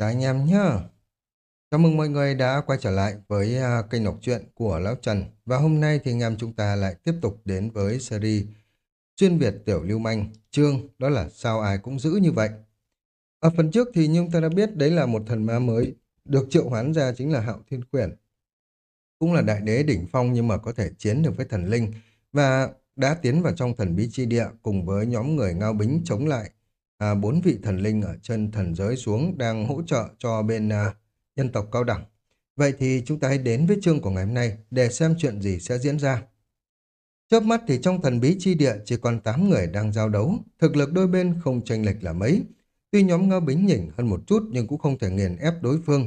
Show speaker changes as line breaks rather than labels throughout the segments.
Chào anh em nhé. Chào mừng mọi người đã quay trở lại với à, kênh đọc truyện của Lão Trần. Và hôm nay thì anh em chúng ta lại tiếp tục đến với series chuyên Việt Tiểu Lưu Manh, chương đó là sao ai cũng giữ như vậy. Ở phần trước thì chúng ta đã biết đấy là một thần ma mới, được triệu hoán ra chính là Hạo Thiên Quyển. Cũng là đại đế đỉnh phong nhưng mà có thể chiến được với thần linh và đã tiến vào trong thần bí chi địa cùng với nhóm người ngao bính chống lại à, bốn vị thần linh ở chân thần giới xuống đang hỗ trợ cho bên à, nhân tộc cao đẳng. Vậy thì chúng ta hãy đến với chương của ngày hôm nay để xem chuyện gì sẽ diễn ra. Chớp mắt thì trong thần bí chi địa chỉ còn 8 người đang giao đấu, thực lực đôi bên không chênh lệch là mấy. Tuy nhóm ngao bính nhỉnh hơn một chút nhưng cũng không thể nghiền ép đối phương.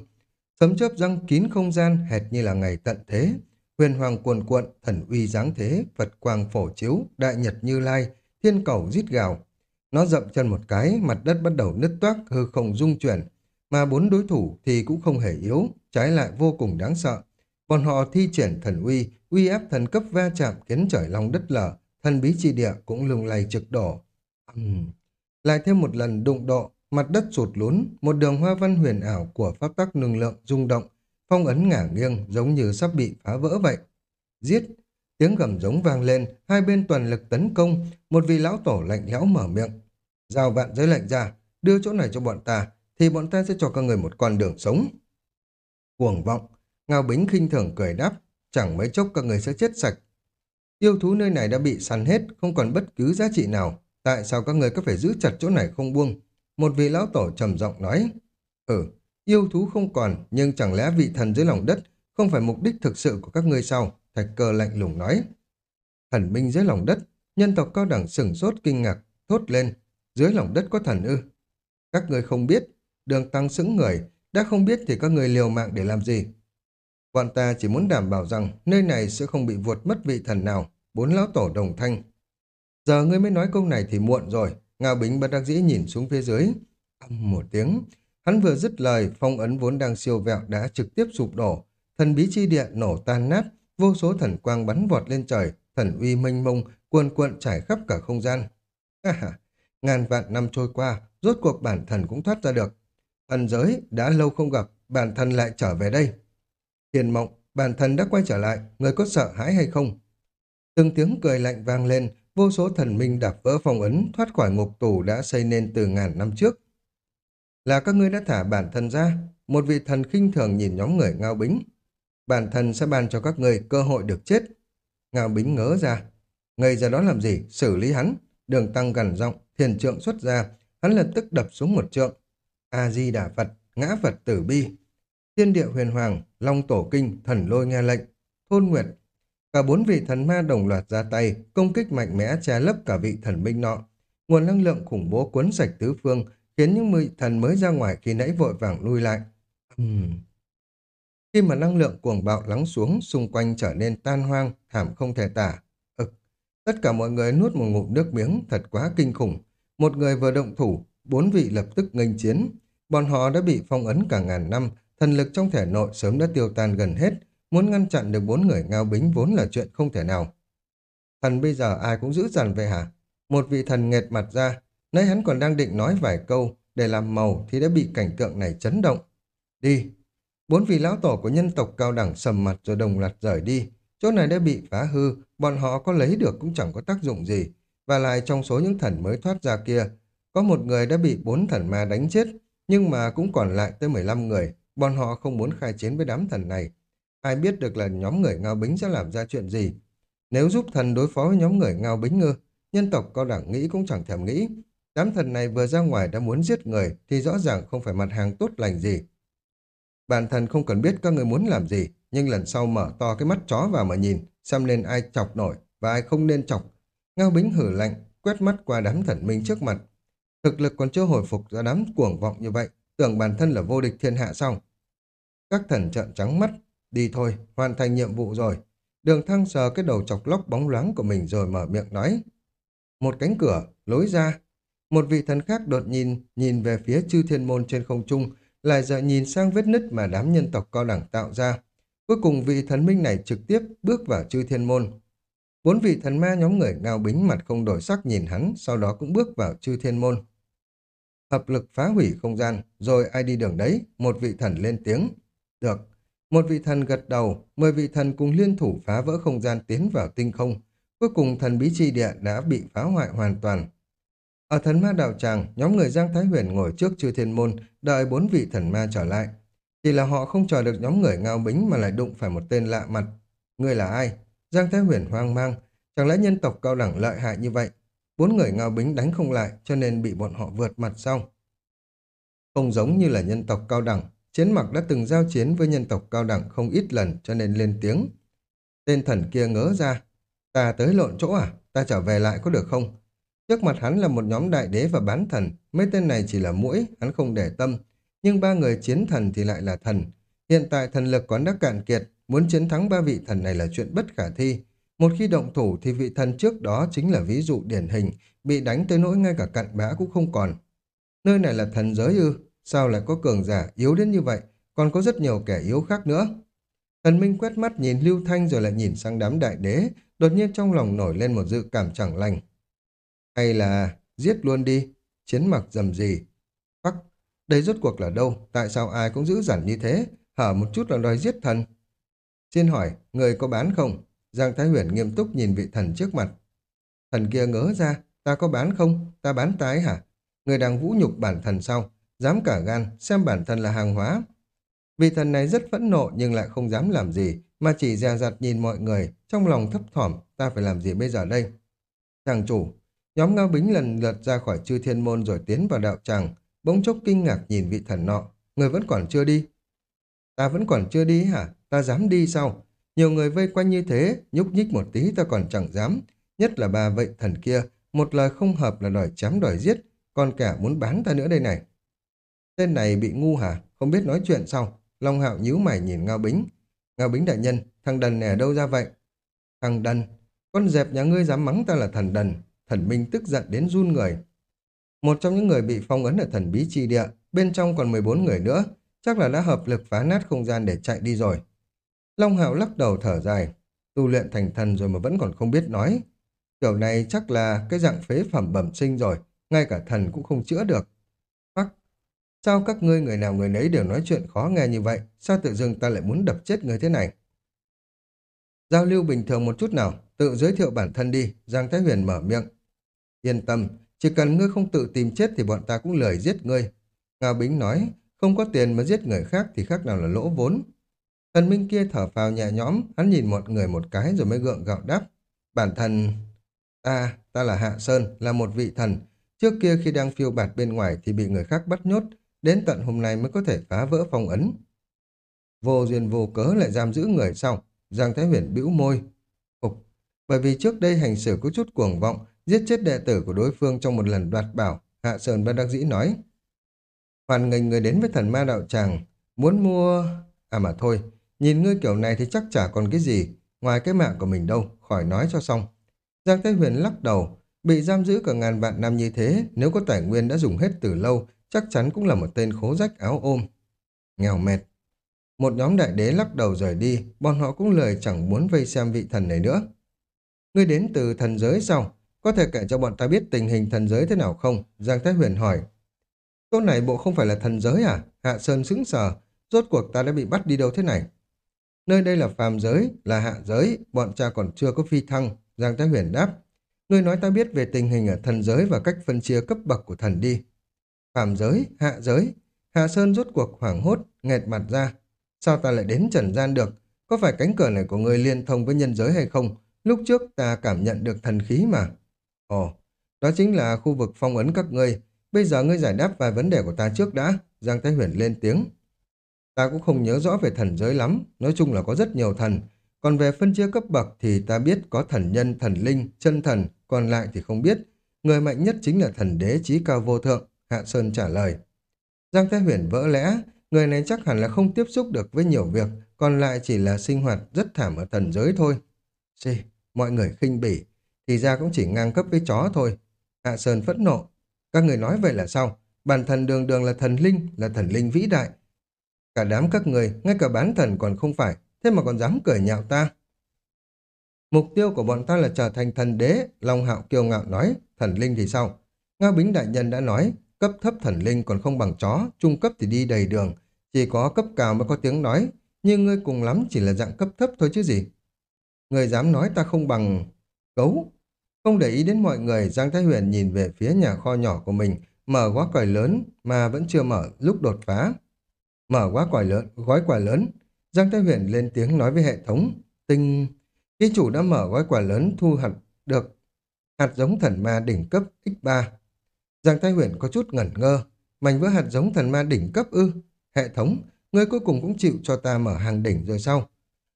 Sấm chớp răng kín không gian hệt như là ngày tận thế. Huyền hoàng cuồn cuộn, thần uy giáng thế, Phật quang phổ chiếu, đại nhật như lai, thiên cầu rít gào, nó dậm chân một cái, mặt đất bắt đầu nứt toác, hư không rung chuyển. Mà bốn đối thủ thì cũng không hề yếu, trái lại vô cùng đáng sợ. Bọn họ thi triển thần uy, uy áp thần cấp va chạm khiến trời long đất lở, thần bí chi địa cũng lung lay trực đổ. Uhm. Lại thêm một lần đụng độ, mặt đất sụt lún, một đường hoa văn huyền ảo của pháp tắc năng lượng rung động, phong ấn ngả nghiêng giống như sắp bị phá vỡ vậy. Giết, Tiếng gầm giống vang lên, hai bên toàn lực tấn công, một vị lão tổ lạnh lẽo mở miệng. Giao vạn giới lệnh ra, đưa chỗ này cho bọn ta, thì bọn ta sẽ cho các người một con đường sống. Cuồng vọng, Ngao Bính khinh thường cười đáp, chẳng mấy chốc các người sẽ chết sạch. Yêu thú nơi này đã bị săn hết, không còn bất cứ giá trị nào. Tại sao các người có phải giữ chặt chỗ này không buông? Một vị lão tổ trầm giọng nói. Ừ, yêu thú không còn, nhưng chẳng lẽ vị thần dưới lòng đất không phải mục đích thực sự của các ngươi sao? Thạch cơ lạnh lùng nói. Thần minh dưới lòng đất, nhân tộc cao đẳng sửng sốt kinh ngạc, thốt lên. Dưới lòng đất có thần ư? Các người không biết, đường tăng sững người, đã không biết thì các người liều mạng để làm gì? Bọn ta chỉ muốn đảm bảo rằng nơi này sẽ không bị vuột mất vị thần nào, bốn lão tổ đồng thanh. Giờ ngươi mới nói câu này thì muộn rồi, Ngao Bính bất đắc dĩ nhìn xuống phía dưới. Âm một tiếng, hắn vừa dứt lời, phong ấn vốn đang siêu vẹo đã trực tiếp sụp đổ, thần bí chi địa nổ tan nát, vô số thần quang bắn vọt lên trời, thần uy mênh mông, cuồn cuộn trải khắp cả không gian. À, ngàn vạn năm trôi qua, rốt cuộc bản thần cũng thoát ra được. Thần giới đã lâu không gặp, bản thần lại trở về đây. thiền mộng, bản thần đã quay trở lại, người có sợ hãi hay không? Từng tiếng cười lạnh vang lên, vô số thần minh đạp vỡ phong ấn, thoát khỏi ngục tù đã xây nên từ ngàn năm trước. Là các ngươi đã thả bản thân ra, một vị thần khinh thường nhìn nhóm người ngao bính bản thân sẽ ban cho các người cơ hội được chết. Ngao Bính ngớ ra. Người ra đó làm gì? Xử lý hắn. Đường tăng gần giọng, thiền trượng xuất ra. Hắn lập tức đập xuống một trượng. A-di-đà Phật, ngã Phật tử bi. Thiên địa huyền hoàng, long tổ kinh, thần lôi nghe lệnh. Thôn nguyệt. Cả bốn vị thần ma đồng loạt ra tay, công kích mạnh mẽ che lấp cả vị thần binh nọ. Nguồn năng lượng khủng bố cuốn sạch tứ phương, khiến những vị thần mới ra ngoài khi nãy vội vàng lui lại. Uhm. Khi mà năng lượng cuồng bạo lắng xuống, xung quanh trở nên tan hoang, thảm không thể tả. Ực, tất cả mọi người nuốt một ngụm nước miếng, thật quá kinh khủng. Một người vừa động thủ, bốn vị lập tức nghênh chiến. Bọn họ đã bị phong ấn cả ngàn năm, thần lực trong thể nội sớm đã tiêu tan gần hết. Muốn ngăn chặn được bốn người ngao bính vốn là chuyện không thể nào. Thần bây giờ ai cũng giữ dằn về hả? Một vị thần nghệt mặt ra, nơi hắn còn đang định nói vài câu để làm màu thì đã bị cảnh tượng này chấn động. Đi, Bốn vị lão tổ của nhân tộc cao đẳng sầm mặt rồi đồng loạt rời đi. Chỗ này đã bị phá hư, bọn họ có lấy được cũng chẳng có tác dụng gì. Và lại trong số những thần mới thoát ra kia, có một người đã bị bốn thần ma đánh chết, nhưng mà cũng còn lại tới 15 người. Bọn họ không muốn khai chiến với đám thần này. Ai biết được là nhóm người ngao bính sẽ làm ra chuyện gì. Nếu giúp thần đối phó với nhóm người ngao bính ngư, nhân tộc cao đẳng nghĩ cũng chẳng thèm nghĩ. Đám thần này vừa ra ngoài đã muốn giết người thì rõ ràng không phải mặt hàng tốt lành gì. Bản thân không cần biết các người muốn làm gì, nhưng lần sau mở to cái mắt chó vào mà nhìn, xem nên ai chọc nổi và ai không nên chọc. Ngao Bính hử lạnh, quét mắt qua đám thần minh trước mặt. Thực lực còn chưa hồi phục ra đám cuồng vọng như vậy, tưởng bản thân là vô địch thiên hạ xong Các thần trợn trắng mắt, đi thôi, hoàn thành nhiệm vụ rồi. Đường thăng sờ cái đầu chọc lóc bóng loáng của mình rồi mở miệng nói. Một cánh cửa, lối ra. Một vị thần khác đột nhìn, nhìn về phía chư thiên môn trên không trung, lại dợ nhìn sang vết nứt mà đám nhân tộc cao đẳng tạo ra. Cuối cùng vị thần minh này trực tiếp bước vào chư thiên môn. Bốn vị thần ma nhóm người ngao bính mặt không đổi sắc nhìn hắn, sau đó cũng bước vào chư thiên môn. hợp lực phá hủy không gian, rồi ai đi đường đấy, một vị thần lên tiếng. Được, một vị thần gật đầu, mười vị thần cùng liên thủ phá vỡ không gian tiến vào tinh không. Cuối cùng thần bí chi địa đã bị phá hoại hoàn toàn. Ở thần ma đạo tràng, nhóm người Giang Thái Huyền ngồi trước chư thiên môn, đợi bốn vị thần ma trở lại. Chỉ là họ không chờ được nhóm người ngao bính mà lại đụng phải một tên lạ mặt. Người là ai? Giang Thái Huyền hoang mang. Chẳng lẽ nhân tộc cao đẳng lợi hại như vậy? Bốn người ngao bính đánh không lại cho nên bị bọn họ vượt mặt xong Không giống như là nhân tộc cao đẳng, chiến mặc đã từng giao chiến với nhân tộc cao đẳng không ít lần cho nên lên tiếng. Tên thần kia ngớ ra, ta tới lộn chỗ à, ta trở về lại có được không? Trước mặt hắn là một nhóm đại đế và bán thần, mấy tên này chỉ là mũi, hắn không để tâm. Nhưng ba người chiến thần thì lại là thần. Hiện tại thần lực quán đã cạn kiệt, muốn chiến thắng ba vị thần này là chuyện bất khả thi. Một khi động thủ thì vị thần trước đó chính là ví dụ điển hình, bị đánh tới nỗi ngay cả cặn bã cũng không còn. Nơi này là thần giới ư, sao lại có cường giả yếu đến như vậy, còn có rất nhiều kẻ yếu khác nữa. Thần Minh quét mắt nhìn Lưu Thanh rồi lại nhìn sang đám đại đế, đột nhiên trong lòng nổi lên một dự cảm chẳng lành. Hay là giết luôn đi, chiến mặc dầm gì. Phắc, đây rốt cuộc là đâu, tại sao ai cũng giữ dằn như thế, hở một chút là đòi giết thần. Xin hỏi, người có bán không? Giang Thái Huyền nghiêm túc nhìn vị thần trước mặt. Thần kia ngớ ra, ta có bán không? Ta bán tái hả? Người đang vũ nhục bản thân sau, Dám cả gan, xem bản thân là hàng hóa. Vị thần này rất phẫn nộ nhưng lại không dám làm gì, mà chỉ dè dặt nhìn mọi người, trong lòng thấp thỏm, ta phải làm gì bây giờ đây? Chàng chủ, nhóm ngao bính lần lượt ra khỏi chư thiên môn rồi tiến vào đạo tràng, bỗng chốc kinh ngạc nhìn vị thần nọ, người vẫn còn chưa đi. Ta vẫn còn chưa đi hả? Ta dám đi sao? Nhiều người vây quanh như thế, nhúc nhích một tí ta còn chẳng dám. Nhất là bà vậy thần kia, một lời không hợp là đòi chém đòi giết, còn cả muốn bán ta nữa đây này. Tên này bị ngu hả? Không biết nói chuyện sao? Long hạo nhíu mày nhìn Ngao Bính. Ngao Bính đại nhân, thằng đần này ở đâu ra vậy? Thằng đần, con dẹp nhà ngươi dám mắng ta là thần đần. Thần Minh tức giận đến run người. Một trong những người bị phong ấn ở thần bí chi địa, bên trong còn 14 người nữa, chắc là đã hợp lực phá nát không gian để chạy đi rồi. Long Hạo lắc đầu thở dài, tu luyện thành thần rồi mà vẫn còn không biết nói. Kiểu này chắc là cái dạng phế phẩm bẩm sinh rồi, ngay cả thần cũng không chữa được. Hoặc, sao các ngươi người nào người nấy đều nói chuyện khó nghe như vậy, sao tự dưng ta lại muốn đập chết người thế này? Giao lưu bình thường một chút nào, tự giới thiệu bản thân đi, Giang Thái Huyền mở miệng. Yên tâm, chỉ cần ngươi không tự tìm chết thì bọn ta cũng lời giết ngươi. Ngao Bính nói, không có tiền mà giết người khác thì khác nào là lỗ vốn. Thần minh kia thở phào nhẹ nhõm, hắn nhìn một người một cái rồi mới gượng gạo đáp. Bản thân... Ta, ta là Hạ Sơn, là một vị thần. Trước kia khi đang phiêu bạt bên ngoài thì bị người khác bắt nhốt, đến tận hôm nay mới có thể phá vỡ phong ấn. Vô duyên vô cớ lại giam giữ người sau. Giang Thái Huyền bĩu môi. Ục, bởi vì trước đây hành xử có chút cuồng vọng, giết chết đệ tử của đối phương trong một lần đoạt bảo, Hạ Sơn bất đắc dĩ nói. Hoàn nghênh người đến với thần ma đạo tràng, muốn mua... À mà thôi, Nhìn ngươi kiểu này thì chắc chả còn cái gì, ngoài cái mạng của mình đâu, khỏi nói cho xong. Giang Thái Huyền lắc đầu, bị giam giữ cả ngàn vạn năm như thế, nếu có tài nguyên đã dùng hết từ lâu, chắc chắn cũng là một tên khố rách áo ôm. Nghèo mệt. Một nhóm đại đế lắc đầu rời đi, bọn họ cũng lời chẳng muốn vây xem vị thần này nữa. Ngươi đến từ thần giới sao? Có thể kể cho bọn ta biết tình hình thần giới thế nào không? Giang Thái Huyền hỏi. Chỗ này bộ không phải là thần giới à? Hạ Sơn sững sờ. Rốt cuộc ta đã bị bắt đi đâu thế này? Nơi đây là phàm giới, là hạ giới, bọn cha còn chưa có phi thăng, Giang Thái Huyền đáp. Ngươi nói ta biết về tình hình ở thần giới và cách phân chia cấp bậc của thần đi. Phàm giới, hạ giới, Hạ Sơn rốt cuộc hoảng hốt, nghẹt mặt ra. Sao ta lại đến trần gian được? Có phải cánh cửa này của ngươi liên thông với nhân giới hay không? Lúc trước ta cảm nhận được thần khí mà. Ồ, đó chính là khu vực phong ấn các ngươi. Bây giờ ngươi giải đáp vài vấn đề của ta trước đã. Giang Thái Huyền lên tiếng. Ta cũng không nhớ rõ về thần giới lắm, nói chung là có rất nhiều thần. Còn về phân chia cấp bậc thì ta biết có thần nhân, thần linh, chân thần, còn lại thì không biết. Người mạnh nhất chính là thần đế trí cao vô thượng, Hạ Sơn trả lời. Giang Thái Huyền vỡ lẽ, người này chắc hẳn là không tiếp xúc được với nhiều việc, còn lại chỉ là sinh hoạt rất thảm ở thần giới thôi. Xì, mọi người khinh bỉ, thì ra cũng chỉ ngang cấp với chó thôi. Hạ Sơn phẫn nộ. Các người nói vậy là sao? Bản thần đường đường là thần linh, là thần linh vĩ đại, Cả đám các người, ngay cả bán thần còn không phải, thế mà còn dám cười nhạo ta. Mục tiêu của bọn ta là trở thành thần đế, Long Hạo kiêu ngạo nói, thần linh thì sao? Ngao Bính Đại Nhân đã nói, cấp thấp thần linh còn không bằng chó, trung cấp thì đi đầy đường, chỉ có cấp cao mới có tiếng nói, nhưng ngươi cùng lắm chỉ là dạng cấp thấp thôi chứ gì. Người dám nói ta không bằng cấu Không để ý đến mọi người, Giang Thái Huyền nhìn về phía nhà kho nhỏ của mình, mở gói còi lớn mà vẫn chưa mở lúc đột phá. Mở gói còi lớn, gói quà lớn, Giang Thái Huyền lên tiếng nói với hệ thống, tinh... Ký chủ đã mở gói quà lớn thu hạt được hạt giống thần ma đỉnh cấp X3. Giang Thái Huyền có chút ngẩn ngơ, mảnh vỡ hạt giống thần ma đỉnh cấp ư. Hệ thống, người cuối cùng cũng chịu cho ta mở hàng đỉnh rồi sao?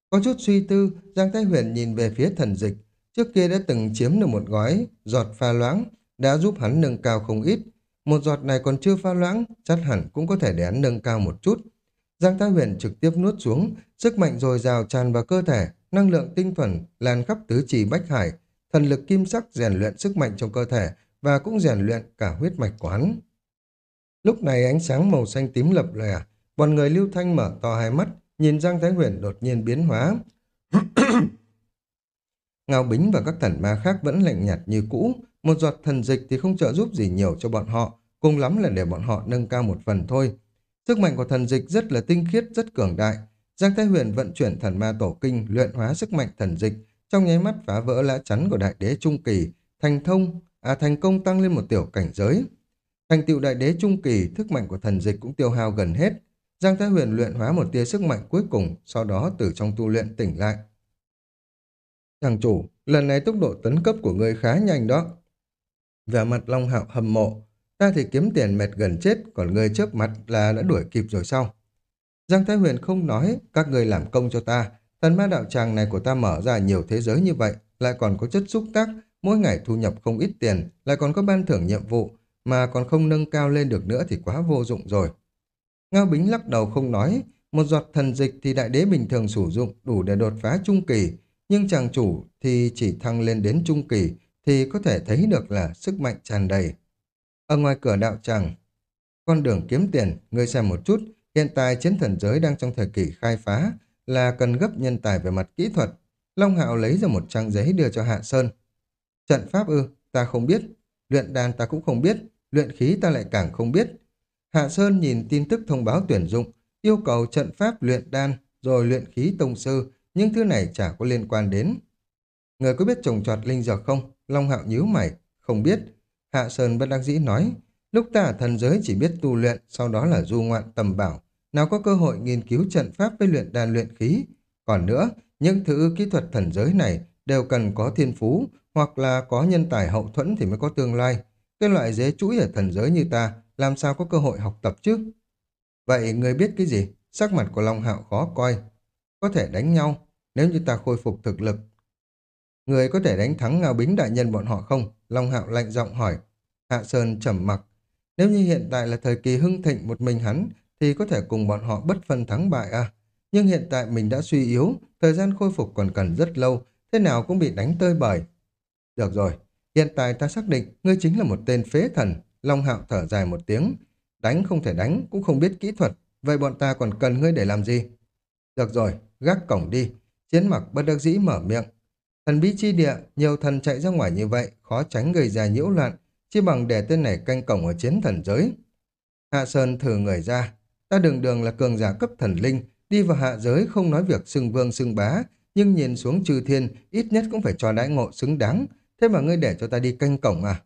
Có chút suy tư, Giang Thái Huyền nhìn về phía thần dịch. Trước kia đã từng chiếm được một gói giọt pha loãng, đã giúp hắn nâng cao không ít. Một giọt này còn chưa pha loãng, chắc hẳn cũng có thể để hắn nâng cao một chút. Giang Thái Huyền trực tiếp nuốt xuống, sức mạnh dồi dào tràn vào cơ thể, năng lượng tinh thuần lan khắp tứ trì bách hải, thần lực kim sắc rèn luyện sức mạnh trong cơ thể và cũng rèn luyện cả huyết mạch của hắn. Lúc này ánh sáng màu xanh tím lập lòe, bọn người lưu thanh mở to hai mắt, nhìn Giang Thái Huyền đột nhiên biến hóa. Ngao Bính và các thần ma khác vẫn lạnh nhạt như cũ, một giọt thần dịch thì không trợ giúp gì nhiều cho bọn họ, cùng lắm là để bọn họ nâng cao một phần thôi. Sức mạnh của thần dịch rất là tinh khiết, rất cường đại. Giang Thái Huyền vận chuyển thần ma tổ kinh, luyện hóa sức mạnh thần dịch, trong nháy mắt phá vỡ lá chắn của đại đế trung kỳ, thành thông, à thành công tăng lên một tiểu cảnh giới. Thành tựu đại đế trung kỳ, thức mạnh của thần dịch cũng tiêu hao gần hết. Giang Thái Huyền luyện hóa một tia sức mạnh cuối cùng, sau đó từ trong tu luyện tỉnh lại thằng chủ, lần này tốc độ tấn cấp của ngươi khá nhanh đó. Vẻ mặt Long Hạo hâm mộ, ta thì kiếm tiền mệt gần chết, còn ngươi trước mặt là đã đuổi kịp rồi sao? Giang Thái Huyền không nói, các ngươi làm công cho ta, thần ma đạo tràng này của ta mở ra nhiều thế giới như vậy, lại còn có chất xúc tác, mỗi ngày thu nhập không ít tiền, lại còn có ban thưởng nhiệm vụ, mà còn không nâng cao lên được nữa thì quá vô dụng rồi. Ngao Bính lắc đầu không nói, một giọt thần dịch thì đại đế bình thường sử dụng đủ để đột phá trung kỳ, nhưng chàng chủ thì chỉ thăng lên đến trung kỳ thì có thể thấy được là sức mạnh tràn đầy. Ở ngoài cửa đạo tràng, con đường kiếm tiền, ngươi xem một chút, hiện tại chiến thần giới đang trong thời kỳ khai phá, là cần gấp nhân tài về mặt kỹ thuật. Long Hạo lấy ra một trang giấy đưa cho Hạ Sơn. Trận pháp ư, ta không biết. Luyện đàn ta cũng không biết. Luyện khí ta lại càng không biết. Hạ Sơn nhìn tin tức thông báo tuyển dụng, yêu cầu trận pháp luyện đan, rồi luyện khí tông sư, nhưng thứ này chả có liên quan đến. Người có biết trồng trọt linh dược không? Long Hạo nhíu mày, không biết. Hạ Sơn bất đắc dĩ nói, lúc ta ở thần giới chỉ biết tu luyện, sau đó là du ngoạn tầm bảo, nào có cơ hội nghiên cứu trận pháp với luyện đan luyện khí. Còn nữa, những thứ kỹ thuật thần giới này đều cần có thiên phú hoặc là có nhân tài hậu thuẫn thì mới có tương lai. Cái loại dế chuỗi ở thần giới như ta làm sao có cơ hội học tập chứ? Vậy người biết cái gì? Sắc mặt của Long Hạo khó coi. Có thể đánh nhau nếu như ta khôi phục thực lực. Người có thể đánh thắng Ngao Bính đại nhân bọn họ không? Long Hạo lạnh giọng hỏi. Hạ Sơn trầm mặc. Nếu như hiện tại là thời kỳ hưng thịnh một mình hắn thì có thể cùng bọn họ bất phân thắng bại à. Nhưng hiện tại mình đã suy yếu, thời gian khôi phục còn cần rất lâu, thế nào cũng bị đánh tơi bời. Được rồi, hiện tại ta xác định ngươi chính là một tên phế thần. Long Hạo thở dài một tiếng. Đánh không thể đánh, cũng không biết kỹ thuật. Vậy bọn ta còn cần ngươi để làm gì? Được rồi, gác cổng đi. Chiến mặc bất đắc dĩ mở miệng. Thần bí chi địa, nhiều thần chạy ra ngoài như vậy, khó tránh gây ra nhiễu loạn. Chỉ bằng để tên này canh cổng ở chiến thần giới. Hạ Sơn thử người ra, Ta đường đường là cường giả cấp thần linh, đi vào hạ giới không nói việc xưng vương xưng bá, nhưng nhìn xuống trừ thiên, ít nhất cũng phải cho đãi ngộ xứng đáng. Thế mà ngươi để cho ta đi canh cổng à?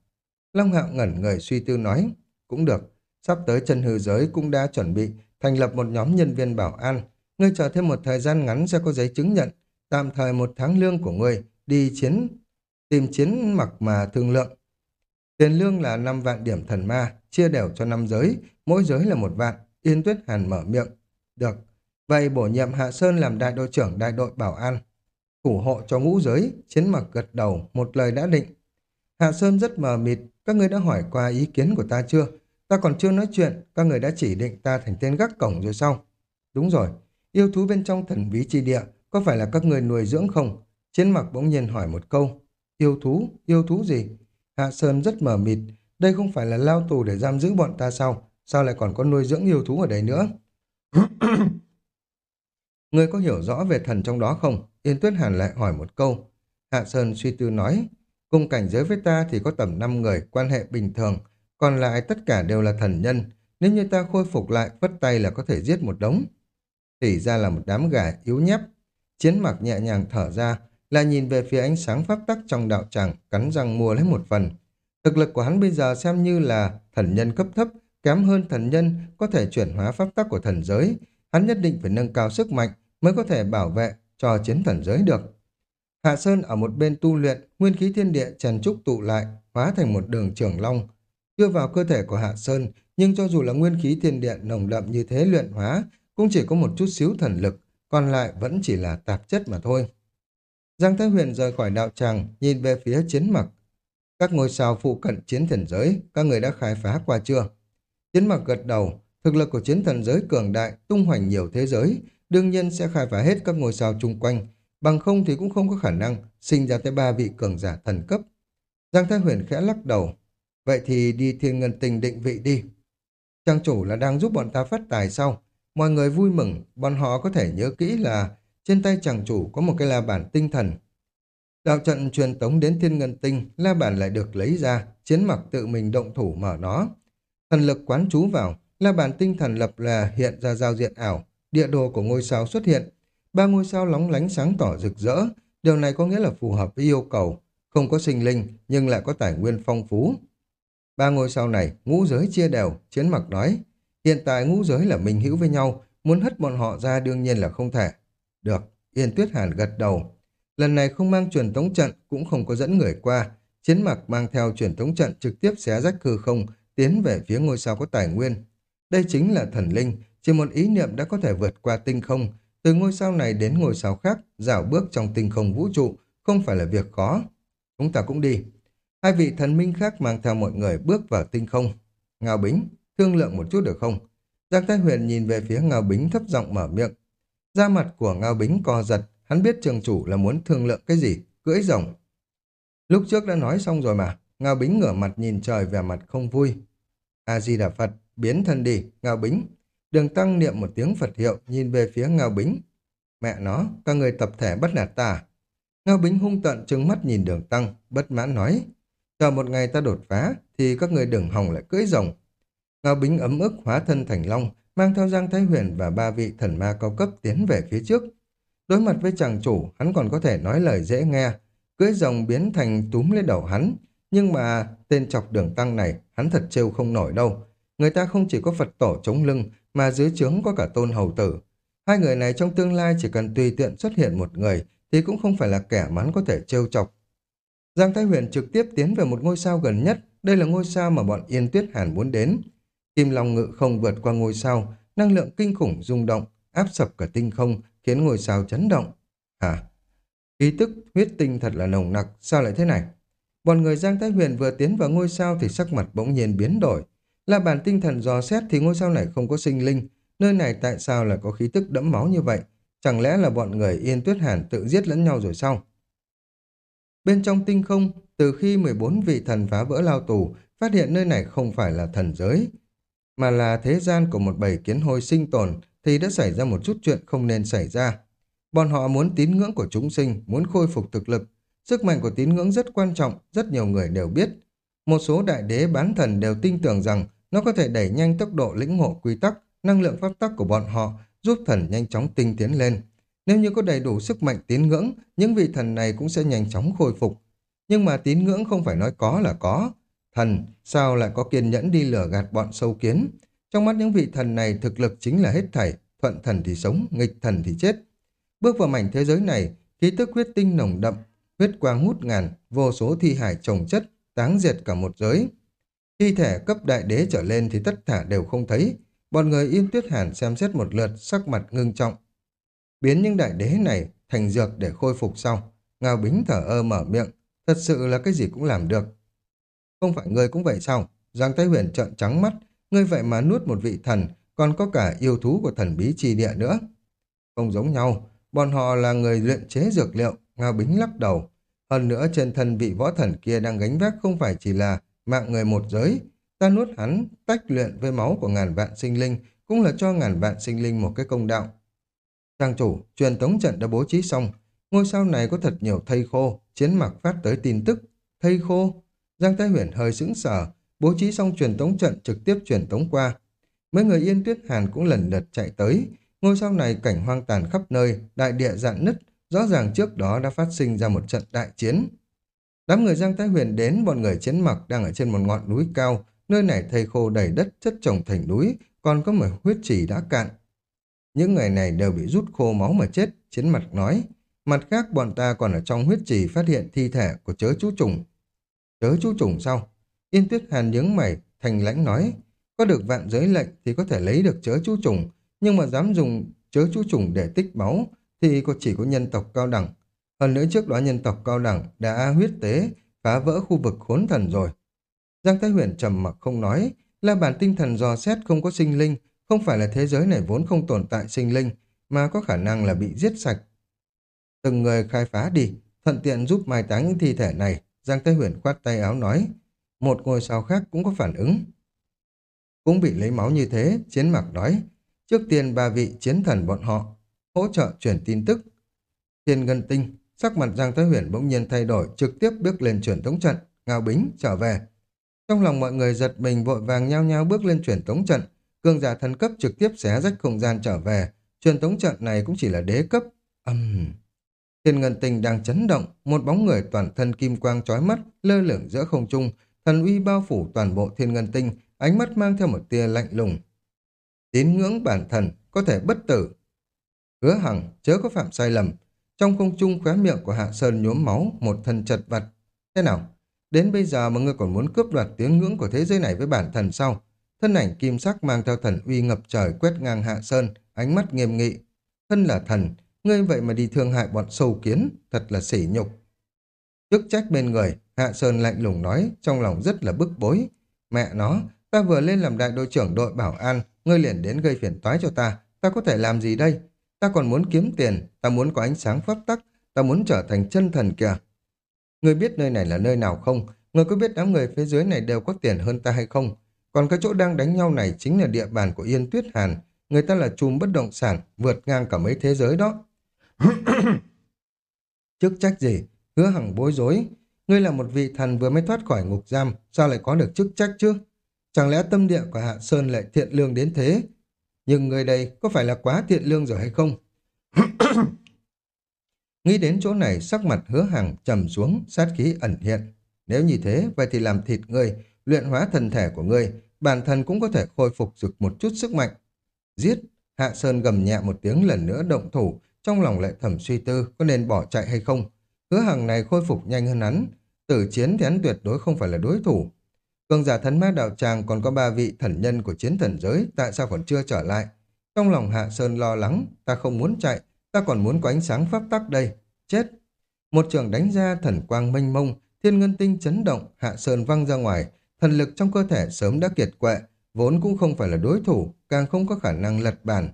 Long Hạo ngẩn người suy tư nói, cũng được, sắp tới chân hư giới cũng đã chuẩn bị thành lập một nhóm nhân viên bảo an. Ngươi chờ thêm một thời gian ngắn sẽ có giấy chứng nhận, tạm thời một tháng lương của ngươi đi chiến, tìm chiến mặc mà thương lượng. Tiền lương là 5 vạn điểm thần ma, chia đều cho năm giới, mỗi giới là một vạn, Yên Tuyết Hàn mở miệng. Được, vậy bổ nhiệm Hạ Sơn làm đại đội trưởng đại đội bảo an. Thủ hộ cho ngũ giới, chiến mặc gật đầu, một lời đã định. Hạ Sơn rất mờ mịt, các người đã hỏi qua ý kiến của ta chưa? Ta còn chưa nói chuyện, các người đã chỉ định ta thành tên gác cổng rồi sao? Đúng rồi, yêu thú bên trong thần bí chi địa, có phải là các người nuôi dưỡng không? Chiến mặc bỗng nhiên hỏi một câu. Yêu thú? Yêu thú gì? Hạ Sơn rất mờ mịt, đây không phải là lao tù để giam giữ bọn ta sao? Sao lại còn có nuôi dưỡng yêu thú ở đây nữa? Người có hiểu rõ về thần trong đó không? Yên Tuyết Hàn lại hỏi một câu. Hạ Sơn suy tư nói, cùng cảnh giới với ta thì có tầm 5 người quan hệ bình thường, còn lại tất cả đều là thần nhân. Nếu như ta khôi phục lại, vất tay là có thể giết một đống. Thì ra là một đám gà yếu nhép. Chiến mặc nhẹ nhàng thở ra, là nhìn về phía ánh sáng pháp tắc trong đạo tràng, cắn răng mua lấy một phần. Thực lực của hắn bây giờ xem như là thần nhân cấp thấp, kém hơn thần nhân có thể chuyển hóa pháp tắc của thần giới. Hắn nhất định phải nâng cao sức mạnh mới có thể bảo vệ cho chiến thần giới được. Hạ Sơn ở một bên tu luyện, nguyên khí thiên địa trần trúc tụ lại, hóa thành một đường trường long. Đưa vào cơ thể của Hạ Sơn, nhưng cho dù là nguyên khí thiên địa nồng đậm như thế luyện hóa, cũng chỉ có một chút xíu thần lực, còn lại vẫn chỉ là tạp chất mà thôi. Giang Thái Huyền rời khỏi đạo tràng, nhìn về phía chiến mặc. Các ngôi sao phụ cận chiến thần giới, các người đã khai phá qua chưa? Chiến mặc gật đầu, thực lực của chiến thần giới cường đại, tung hoành nhiều thế giới, đương nhiên sẽ khai phá hết các ngôi sao chung quanh, bằng không thì cũng không có khả năng sinh ra tới ba vị cường giả thần cấp. Giang Thái Huyền khẽ lắc đầu, vậy thì đi thiên ngân tình định vị đi. Trang chủ là đang giúp bọn ta phát tài sau, mọi người vui mừng, bọn họ có thể nhớ kỹ là trên tay chàng chủ có một cái la bản tinh thần. Đạo trận truyền tống đến thiên ngân tinh, la bản lại được lấy ra, chiến mặc tự mình động thủ mở nó. Thần lực quán chú vào, la bản tinh thần lập là hiện ra giao diện ảo, địa đồ của ngôi sao xuất hiện. Ba ngôi sao lóng lánh sáng tỏ rực rỡ, điều này có nghĩa là phù hợp với yêu cầu, không có sinh linh nhưng lại có tài nguyên phong phú. Ba ngôi sao này, ngũ giới chia đều, chiến mặc nói. Hiện tại ngũ giới là minh hữu với nhau, muốn hất bọn họ ra đương nhiên là không thể. Được, Yên Tuyết Hàn gật đầu. Lần này không mang truyền tống trận, cũng không có dẫn người qua. Chiến mặc mang theo truyền tống trận trực tiếp xé rách hư không, tiến về phía ngôi sao có tài nguyên. Đây chính là thần linh, chỉ một ý niệm đã có thể vượt qua tinh không, từ ngôi sao này đến ngôi sao khác, dạo bước trong tinh không vũ trụ, không phải là việc khó. Chúng ta cũng đi. Hai vị thần minh khác mang theo mọi người bước vào tinh không. Ngao Bính, thương lượng một chút được không? Giang Thái Huyền nhìn về phía Ngao Bính thấp giọng mở miệng. Da mặt của Ngao Bính co giật, hắn biết trường chủ là muốn thương lượng cái gì, cưỡi rồng. Lúc trước đã nói xong rồi mà, Ngao Bính ngửa mặt nhìn trời vẻ mặt không vui. A-di-đà Phật, biến thân đi, Ngao Bính. Đường Tăng niệm một tiếng Phật hiệu, nhìn về phía Ngao Bính. Mẹ nó, các người tập thể bắt nạt ta. À? Ngao Bính hung tận trừng mắt nhìn đường Tăng, bất mãn nói. Chờ một ngày ta đột phá, thì các người đừng hòng lại cưỡi rồng. Ngao Bính ấm ức hóa thân thành long, mang theo Giang Thái Huyền và ba vị thần ma cao cấp tiến về phía trước. Đối mặt với chàng chủ, hắn còn có thể nói lời dễ nghe, cưỡi rồng biến thành túm lên đầu hắn. Nhưng mà tên chọc đường tăng này, hắn thật trêu không nổi đâu. Người ta không chỉ có Phật tổ chống lưng, mà dưới trướng có cả tôn hầu tử. Hai người này trong tương lai chỉ cần tùy tiện xuất hiện một người, thì cũng không phải là kẻ mắn có thể trêu chọc. Giang Thái Huyền trực tiếp tiến về một ngôi sao gần nhất, đây là ngôi sao mà bọn Yên Tuyết Hàn muốn đến. Kim Long ngự không vượt qua ngôi sao, năng lượng kinh khủng rung động, áp sập cả tinh không, khiến ngôi sao chấn động. Hả? Ý tức huyết tinh thật là nồng nặc, sao lại thế này? Bọn người Giang Thái Huyền vừa tiến vào ngôi sao thì sắc mặt bỗng nhiên biến đổi. Là bản tinh thần dò xét thì ngôi sao này không có sinh linh, nơi này tại sao lại có khí tức đẫm máu như vậy? Chẳng lẽ là bọn người Yên Tuyết Hàn tự giết lẫn nhau rồi sao? Bên trong tinh không, từ khi 14 vị thần phá vỡ lao tù, phát hiện nơi này không phải là thần giới, mà là thế gian của một bầy kiến hôi sinh tồn, thì đã xảy ra một chút chuyện không nên xảy ra. Bọn họ muốn tín ngưỡng của chúng sinh, muốn khôi phục thực lực. Sức mạnh của tín ngưỡng rất quan trọng, rất nhiều người đều biết. Một số đại đế bán thần đều tin tưởng rằng nó có thể đẩy nhanh tốc độ lĩnh ngộ quy tắc, năng lượng pháp tắc của bọn họ, giúp thần nhanh chóng tinh tiến lên. Nếu như có đầy đủ sức mạnh tín ngưỡng, những vị thần này cũng sẽ nhanh chóng khôi phục. Nhưng mà tín ngưỡng không phải nói có là có. Thần, sao lại có kiên nhẫn đi lửa gạt bọn sâu kiến? Trong mắt những vị thần này thực lực chính là hết thảy, thuận thần thì sống, nghịch thần thì chết. Bước vào mảnh thế giới này, khí tức huyết tinh nồng đậm, huyết quang hút ngàn, vô số thi hải trồng chất, táng diệt cả một giới. Thi thể cấp đại đế trở lên thì tất cả đều không thấy. Bọn người yên tuyết hàn xem xét một lượt, sắc mặt ngưng trọng. Biến những đại đế này thành dược để khôi phục sau. Ngao Bính thở ơ mở miệng, thật sự là cái gì cũng làm được. Không phải ngươi cũng vậy sao? Giang Thái Huyền trợn trắng mắt, ngươi vậy mà nuốt một vị thần, còn có cả yêu thú của thần bí chi địa nữa. Không giống nhau, bọn họ là người luyện chế dược liệu, Ngao Bính lắc đầu. Hơn nữa trên thân vị võ thần kia đang gánh vác không phải chỉ là mạng người một giới. Ta nuốt hắn, tách luyện với máu của ngàn vạn sinh linh, cũng là cho ngàn vạn sinh linh một cái công đạo. Trang chủ, truyền tống trận đã bố trí xong. Ngôi sao này có thật nhiều thây khô, chiến mặc phát tới tin tức. Thây khô? Giang Thái Huyền hơi sững sờ, bố trí xong truyền tống trận trực tiếp truyền tống qua. Mấy người Yên Tuyết Hàn cũng lần lượt chạy tới. Ngôi sao này cảnh hoang tàn khắp nơi, đại địa dạn nứt, rõ ràng trước đó đã phát sinh ra một trận đại chiến. Đám người Giang Thái Huyền đến, bọn người chiến mặc đang ở trên một ngọn núi cao, nơi này thây khô đầy đất chất trồng thành núi, còn có một huyết trì đã cạn. Những người này đều bị rút khô máu mà chết, chiến mặt nói. Mặt khác bọn ta còn ở trong huyết trì phát hiện thi thể của chớ chú trùng. Chớ chú trùng sao? Yên Tuyết Hàn nhướng mày, thành lãnh nói. Có được vạn giới lệnh thì có thể lấy được chớ chú trùng, nhưng mà dám dùng chớ chú trùng để tích máu thì có chỉ có nhân tộc cao đẳng. Hơn nữa trước đó nhân tộc cao đẳng đã huyết tế, phá vỡ khu vực khốn thần rồi. Giang Thái Huyền trầm mặc không nói, là bản tinh thần dò xét không có sinh linh, không phải là thế giới này vốn không tồn tại sinh linh, mà có khả năng là bị giết sạch. Từng người khai phá đi, thuận tiện giúp mai táng những thi thể này, Giang Thái Huyền khoát tay áo nói. Một ngôi sao khác cũng có phản ứng. Cũng bị lấy máu như thế, chiến mặc nói. Trước tiên ba vị chiến thần bọn họ, hỗ trợ chuyển tin tức. Thiên Ngân Tinh, sắc mặt Giang Thái Huyền bỗng nhiên thay đổi, trực tiếp bước lên truyền tống trận, ngao bính, trở về. Trong lòng mọi người giật mình vội vàng nhao nhao bước lên truyền tống trận, cường giả thần cấp trực tiếp xé rách không gian trở về, truyền tống trận này cũng chỉ là đế cấp. Âm... Uhm. Thiên Ngân Tinh đang chấn động, một bóng người toàn thân kim quang chói mắt, lơ lửng giữa không trung, thần uy bao phủ toàn bộ Thiên Ngân Tinh, ánh mắt mang theo một tia lạnh lùng. Tín ngưỡng bản thần có thể bất tử. Hứa hằng chớ có phạm sai lầm. Trong không trung khóe miệng của Hạ Sơn nhuốm máu, một thân chật vật. Thế nào? Đến bây giờ mà ngươi còn muốn cướp đoạt tín ngưỡng của thế giới này với bản thần sao? Thân ảnh kim sắc mang theo thần uy ngập trời quét ngang Hạ Sơn, ánh mắt nghiêm nghị. Thân là thần, ngươi vậy mà đi thương hại bọn sâu kiến, thật là sỉ nhục. Chức trách bên người, Hạ Sơn lạnh lùng nói, trong lòng rất là bức bối. Mẹ nó, ta vừa lên làm đại đội trưởng đội bảo an, ngươi liền đến gây phiền toái cho ta, ta có thể làm gì đây? Ta còn muốn kiếm tiền, ta muốn có ánh sáng pháp tắc, ta muốn trở thành chân thần kìa. Ngươi biết nơi này là nơi nào không? Ngươi có biết đám người phía dưới này đều có tiền hơn ta hay không? Còn cái chỗ đang đánh nhau này chính là địa bàn của Yên Tuyết Hàn. Người ta là chùm bất động sản, vượt ngang cả mấy thế giới đó. Chức trách gì? Hứa hằng bối rối. Ngươi là một vị thần vừa mới thoát khỏi ngục giam, sao lại có được chức trách chứ? Chẳng lẽ tâm địa của Hạ Sơn lại thiện lương đến thế? Nhưng người đây có phải là quá thiện lương rồi hay không? Nghĩ đến chỗ này, sắc mặt hứa hằng trầm xuống, sát khí ẩn hiện. Nếu như thế, vậy thì làm thịt ngươi, luyện hóa thần thể của ngươi, bản thân cũng có thể khôi phục được một chút sức mạnh. Giết! Hạ Sơn gầm nhẹ một tiếng lần nữa động thủ, trong lòng lại thầm suy tư có nên bỏ chạy hay không. Hứa hằng này khôi phục nhanh hơn hắn, tử chiến thì hắn tuyệt đối không phải là đối thủ. Cường giả thần ma đạo tràng còn có ba vị thần nhân của chiến thần giới, tại sao còn chưa trở lại? Trong lòng Hạ Sơn lo lắng, ta không muốn chạy, ta còn muốn có ánh sáng pháp tắc đây. Chết! Một trường đánh ra thần quang mênh mông, thiên ngân tinh chấn động, Hạ Sơn văng ra ngoài, thần lực trong cơ thể sớm đã kiệt quệ, vốn cũng không phải là đối thủ, càng không có khả năng lật bàn.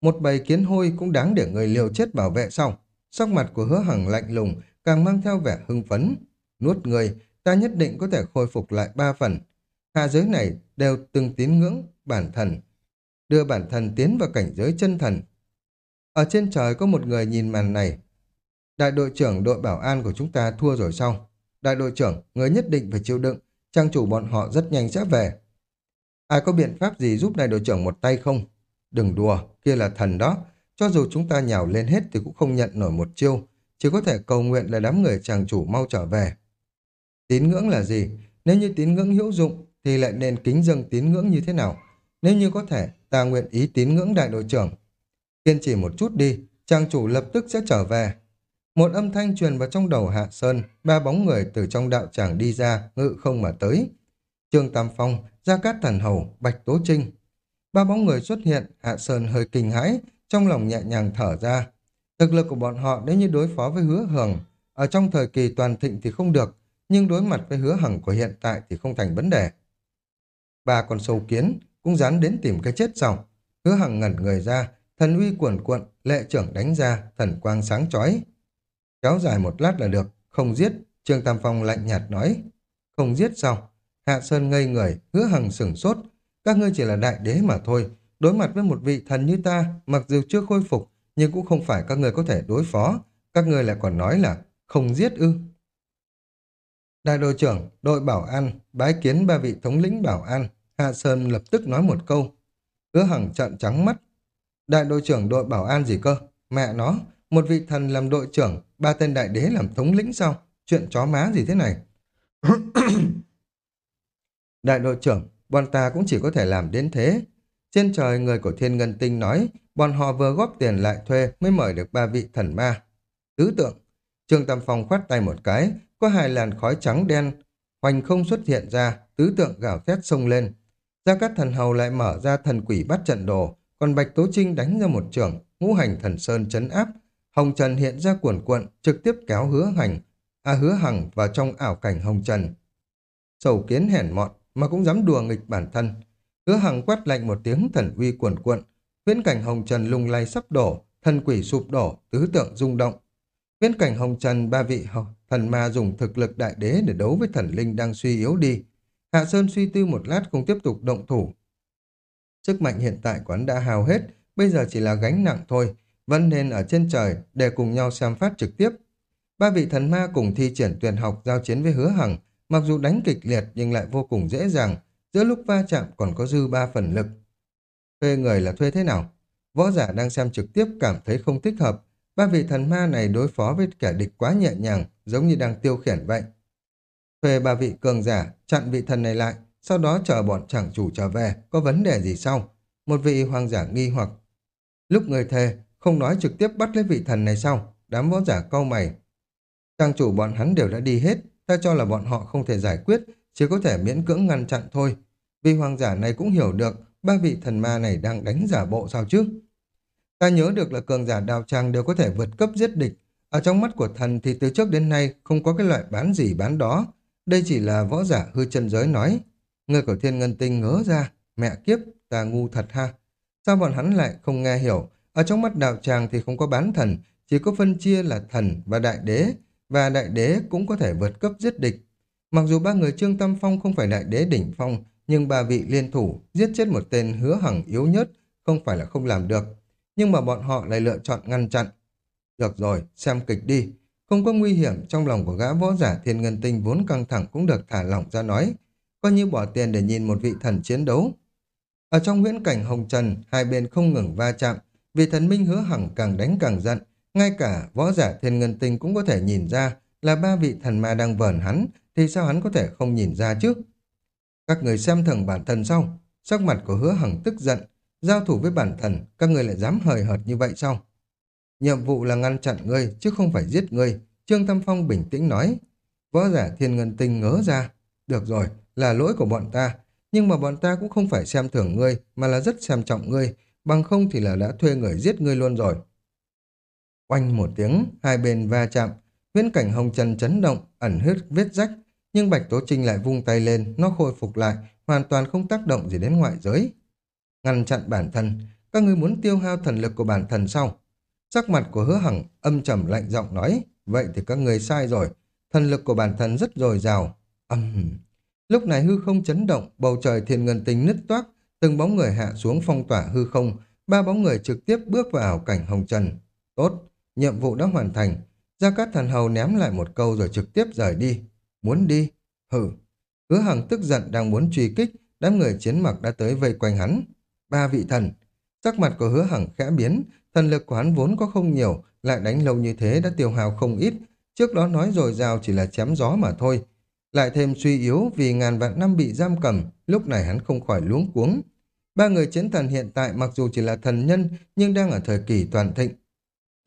Một bầy kiến hôi cũng đáng để người liều chết bảo vệ sau. Sắc mặt của hứa hằng lạnh lùng, càng mang theo vẻ hưng phấn. Nuốt người, ta nhất định có thể khôi phục lại ba phần. Hạ giới này đều từng tín ngưỡng bản thần, đưa bản thân tiến vào cảnh giới chân thần. Ở trên trời có một người nhìn màn này. Đại đội trưởng đội bảo an của chúng ta thua rồi sao? Đại đội trưởng, người nhất định phải chịu đựng, trang chủ bọn họ rất nhanh sẽ về. Ai có biện pháp gì giúp đại đội trưởng một tay không? Đừng đùa, kia là thần đó. Cho dù chúng ta nhào lên hết thì cũng không nhận nổi một chiêu, chỉ có thể cầu nguyện là đám người chàng chủ mau trở về. Tín ngưỡng là gì? Nếu như tín ngưỡng hữu dụng thì lại nên kính dâng tín ngưỡng như thế nào? Nếu như có thể, ta nguyện ý tín ngưỡng đại đội trưởng. Kiên trì một chút đi, chàng chủ lập tức sẽ trở về. Một âm thanh truyền vào trong đầu Hạ Sơn, ba bóng người từ trong đạo tràng đi ra, ngự không mà tới. Trương Tam Phong, Gia Cát Thần Hầu, Bạch Tố Trinh. Ba bóng người xuất hiện, Hạ Sơn hơi kinh hãi, trong lòng nhẹ nhàng thở ra. Thực lực của bọn họ nếu như đối phó với hứa hưởng, ở trong thời kỳ toàn thịnh thì không được, nhưng đối mặt với hứa hằng của hiện tại thì không thành vấn đề. Ba con sâu kiến cũng dán đến tìm cái chết sau. Hứa hằng ngẩn người ra, thần uy cuồn cuộn, lệ trưởng đánh ra, thần quang sáng chói. Kéo dài một lát là được, không giết, Trương Tam Phong lạnh nhạt nói. Không giết sao? Hạ Sơn ngây người, hứa hằng sửng sốt. Các ngươi chỉ là đại đế mà thôi. Đối mặt với một vị thần như ta, mặc dù chưa khôi phục, nhưng cũng không phải các ngươi có thể đối phó. Các ngươi lại còn nói là không giết ư. Đại đội trưởng, đội bảo an, bái kiến ba vị thống lĩnh bảo an. Hạ Sơn lập tức nói một câu. Hứa hằng trợn trắng mắt. Đại đội trưởng đội bảo an gì cơ? Mẹ nó, một vị thần làm đội trưởng, ba tên đại đế làm thống lĩnh sao? Chuyện chó má gì thế này? đại đội trưởng, bọn ta cũng chỉ có thể làm đến thế. Trên trời người của thiên ngân tinh nói, bọn họ vừa góp tiền lại thuê mới mời được ba vị thần ma. Tứ tượng, Trương Tam Phong khoát tay một cái, có hai làn khói trắng đen, hoành không xuất hiện ra, tứ tượng gào thét sông lên. Gia Cát Thần Hầu lại mở ra thần quỷ bắt trận đồ, còn Bạch Tố Trinh đánh ra một trường, ngũ hành thần sơn chấn áp. Hồng Trần hiện ra cuồn cuộn, trực tiếp kéo hứa hành, à hứa hằng vào trong ảo cảnh Hồng Trần. Sầu kiến hèn mọn, mà cũng dám đùa nghịch bản thân. Hứa hằng quát lạnh một tiếng thần uy cuồn cuộn, viễn cảnh Hồng Trần lung lay sắp đổ, thần quỷ sụp đổ, tứ tượng rung động. Viễn cảnh Hồng Trần ba vị thần ma dùng thực lực đại đế để đấu với thần linh đang suy yếu đi. Hạ Sơn suy tư một lát không tiếp tục động thủ. Sức mạnh hiện tại của hắn đã hào hết, bây giờ chỉ là gánh nặng thôi, vẫn nên ở trên trời để cùng nhau xem phát trực tiếp. Ba vị thần ma cùng thi triển tuyển học giao chiến với hứa hằng, mặc dù đánh kịch liệt nhưng lại vô cùng dễ dàng, giữa lúc va chạm còn có dư ba phần lực. Thuê người là thuê thế nào? Võ giả đang xem trực tiếp cảm thấy không thích hợp, ba vị thần ma này đối phó với kẻ địch quá nhẹ nhàng, giống như đang tiêu khiển vậy. Thuê ba vị cường giả, chặn vị thần này lại, sau đó chờ bọn chẳng chủ trở về, có vấn đề gì sau? Một vị hoàng giả nghi hoặc. Lúc người thề, không nói trực tiếp bắt lấy vị thần này sau, đám võ giả câu mày. Trang chủ bọn hắn đều đã đi hết, ta cho là bọn họ không thể giải quyết, chỉ có thể miễn cưỡng ngăn chặn thôi. Vì hoàng giả này cũng hiểu được, ba vị thần ma này đang đánh giả bộ sao chứ? Ta nhớ được là cường giả đào trang đều có thể vượt cấp giết địch. Ở trong mắt của thần thì từ trước đến nay không có cái loại bán gì bán đó. Đây chỉ là võ giả hư chân giới nói. Người của thiên ngân tinh ngớ ra. Mẹ kiếp, ta ngu thật ha. Sao bọn hắn lại không nghe hiểu? Ở trong mắt đạo tràng thì không có bán thần, chỉ có phân chia là thần và đại đế. Và đại đế cũng có thể vượt cấp giết địch. Mặc dù ba người Trương Tâm Phong không phải đại đế đỉnh phong, nhưng ba vị liên thủ giết chết một tên hứa hằng yếu nhất không phải là không làm được nhưng mà bọn họ lại lựa chọn ngăn chặn. Được rồi, xem kịch đi. Không có nguy hiểm trong lòng của gã võ giả thiên ngân tinh vốn căng thẳng cũng được thả lỏng ra nói. Coi như bỏ tiền để nhìn một vị thần chiến đấu. Ở trong huyễn cảnh hồng trần, hai bên không ngừng va chạm. Vị thần minh hứa hằng càng đánh càng giận. Ngay cả võ giả thiên ngân tinh cũng có thể nhìn ra là ba vị thần ma đang vờn hắn, thì sao hắn có thể không nhìn ra chứ? Các người xem thường bản thân sau. Sắc mặt của hứa hằng tức giận, Giao thủ với bản thần, các người lại dám hời hợt như vậy sao? Nhiệm vụ là ngăn chặn ngươi, chứ không phải giết ngươi. Trương Thâm Phong bình tĩnh nói. Võ giả thiên ngân tinh ngớ ra. Được rồi, là lỗi của bọn ta. Nhưng mà bọn ta cũng không phải xem thường ngươi, mà là rất xem trọng ngươi. Bằng không thì là đã thuê người giết ngươi luôn rồi. Oanh một tiếng, hai bên va chạm. Viễn cảnh hồng trần chấn động, ẩn hứt vết rách. Nhưng Bạch Tố Trinh lại vung tay lên, nó khôi phục lại, hoàn toàn không tác động gì đến ngoại giới ngăn chặn bản thân. Các ngươi muốn tiêu hao thần lực của bản thân sau. Sắc mặt của hứa hằng âm trầm lạnh giọng nói, vậy thì các người sai rồi. Thần lực của bản thân rất dồi dào. Âm... Uhm. Lúc này hư không chấn động, bầu trời thiên ngân tinh nứt toác, từng bóng người hạ xuống phong tỏa hư không, ba bóng người trực tiếp bước vào cảnh hồng trần. Tốt, nhiệm vụ đã hoàn thành. Gia Cát Thần Hầu ném lại một câu rồi trực tiếp rời đi. Muốn đi? Hử. Hứa Hằng tức giận đang muốn truy kích, đám người chiến mặc đã tới vây quanh hắn ba vị thần. Sắc mặt của hứa hằng khẽ biến, thần lực của hắn vốn có không nhiều, lại đánh lâu như thế đã tiêu hao không ít. Trước đó nói rồi rào chỉ là chém gió mà thôi. Lại thêm suy yếu vì ngàn vạn năm bị giam cầm, lúc này hắn không khỏi luống cuống. Ba người chiến thần hiện tại mặc dù chỉ là thần nhân, nhưng đang ở thời kỳ toàn thịnh.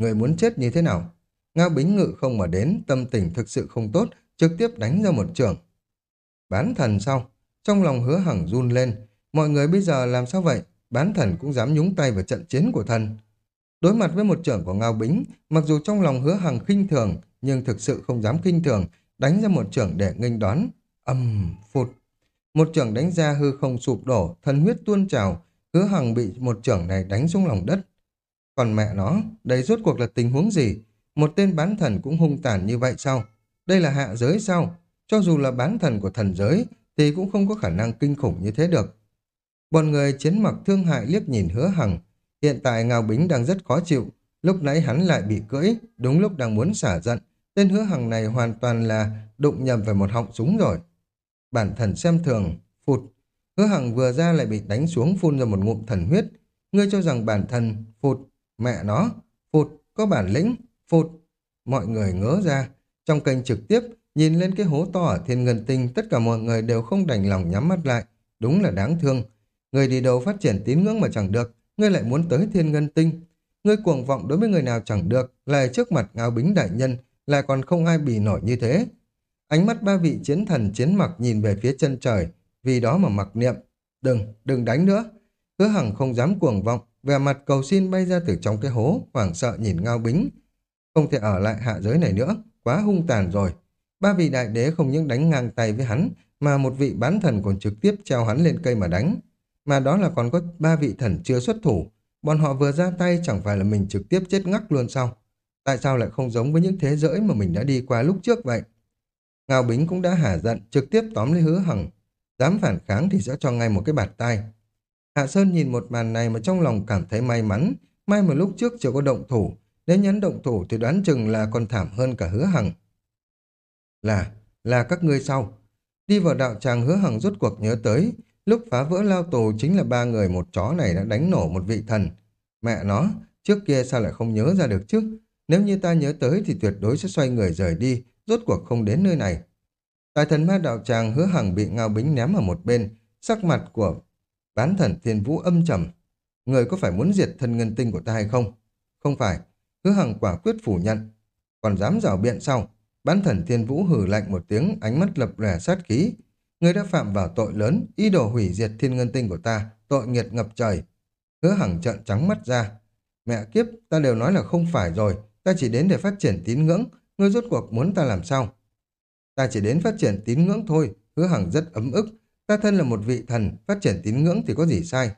Người muốn chết như thế nào? Ngao Bính Ngự không mà đến, tâm tình thực sự không tốt, trực tiếp đánh ra một trường. Bán thần sau, trong lòng hứa hằng run lên, mọi người bây giờ làm sao vậy? bán thần cũng dám nhúng tay vào trận chiến của thần. Đối mặt với một trưởng của Ngao Bính, mặc dù trong lòng hứa hằng khinh thường, nhưng thực sự không dám khinh thường, đánh ra một trưởng để nghênh đón. Âm, phụt. Một trưởng đánh ra hư không sụp đổ, thần huyết tuôn trào, hứa hằng bị một trưởng này đánh xuống lòng đất. Còn mẹ nó, đây rốt cuộc là tình huống gì? Một tên bán thần cũng hung tàn như vậy sao? Đây là hạ giới sao? Cho dù là bán thần của thần giới, thì cũng không có khả năng kinh khủng như thế được. Bọn người chiến mặc thương hại liếc nhìn hứa hằng. Hiện tại Ngao Bính đang rất khó chịu. Lúc nãy hắn lại bị cưỡi, đúng lúc đang muốn xả giận. Tên hứa hằng này hoàn toàn là đụng nhầm về một họng súng rồi. Bản thần xem thường, phụt. Hứa hằng vừa ra lại bị đánh xuống phun ra một ngụm thần huyết. Ngươi cho rằng bản thần phụt, mẹ nó, phụt, có bản lĩnh, phụt. Mọi người ngớ ra. Trong kênh trực tiếp, nhìn lên cái hố to ở thiên ngân tinh, tất cả mọi người đều không đành lòng nhắm mắt lại. Đúng là đáng thương. Người đi đầu phát triển tín ngưỡng mà chẳng được, ngươi lại muốn tới thiên ngân tinh. Ngươi cuồng vọng đối với người nào chẳng được, lại trước mặt ngao bính đại nhân, lại còn không ai bì nổi như thế. Ánh mắt ba vị chiến thần chiến mặc nhìn về phía chân trời, vì đó mà mặc niệm. Đừng, đừng đánh nữa. Hứa hằng không dám cuồng vọng, vẻ mặt cầu xin bay ra từ trong cái hố, hoảng sợ nhìn ngao bính. Không thể ở lại hạ giới này nữa, quá hung tàn rồi. Ba vị đại đế không những đánh ngang tay với hắn, mà một vị bán thần còn trực tiếp treo hắn lên cây mà đánh. Mà đó là còn có ba vị thần chưa xuất thủ. Bọn họ vừa ra tay chẳng phải là mình trực tiếp chết ngắc luôn sao? Tại sao lại không giống với những thế giới mà mình đã đi qua lúc trước vậy? Ngao Bính cũng đã hả giận, trực tiếp tóm lấy hứa hằng. Dám phản kháng thì sẽ cho ngay một cái bạt tay. Hạ Sơn nhìn một màn này mà trong lòng cảm thấy may mắn. May mà lúc trước chưa có động thủ. Nếu nhấn động thủ thì đoán chừng là còn thảm hơn cả hứa hằng. Là, là các ngươi sau. Đi vào đạo tràng hứa hằng rút cuộc nhớ tới. Lúc phá vỡ lao tù chính là ba người một chó này đã đánh nổ một vị thần. Mẹ nó, trước kia sao lại không nhớ ra được chứ? Nếu như ta nhớ tới thì tuyệt đối sẽ xoay người rời đi, rốt cuộc không đến nơi này. Tại thần ma đạo tràng hứa hằng bị ngao bính ném ở một bên, sắc mặt của bán thần thiên vũ âm trầm. Người có phải muốn diệt thân ngân tinh của ta hay không? Không phải, hứa hằng quả quyết phủ nhận. Còn dám rào biện sau, bán thần thiên vũ hử lạnh một tiếng, ánh mắt lập rẻ sát khí. Người đã phạm vào tội lớn, ý đồ hủy diệt thiên ngân tinh của ta, tội nghiệt ngập trời. Hứa hằng trợn trắng mắt ra. Mẹ kiếp, ta đều nói là không phải rồi, ta chỉ đến để phát triển tín ngưỡng, ngươi rốt cuộc muốn ta làm sao? Ta chỉ đến phát triển tín ngưỡng thôi, hứa hằng rất ấm ức. Ta thân là một vị thần, phát triển tín ngưỡng thì có gì sai?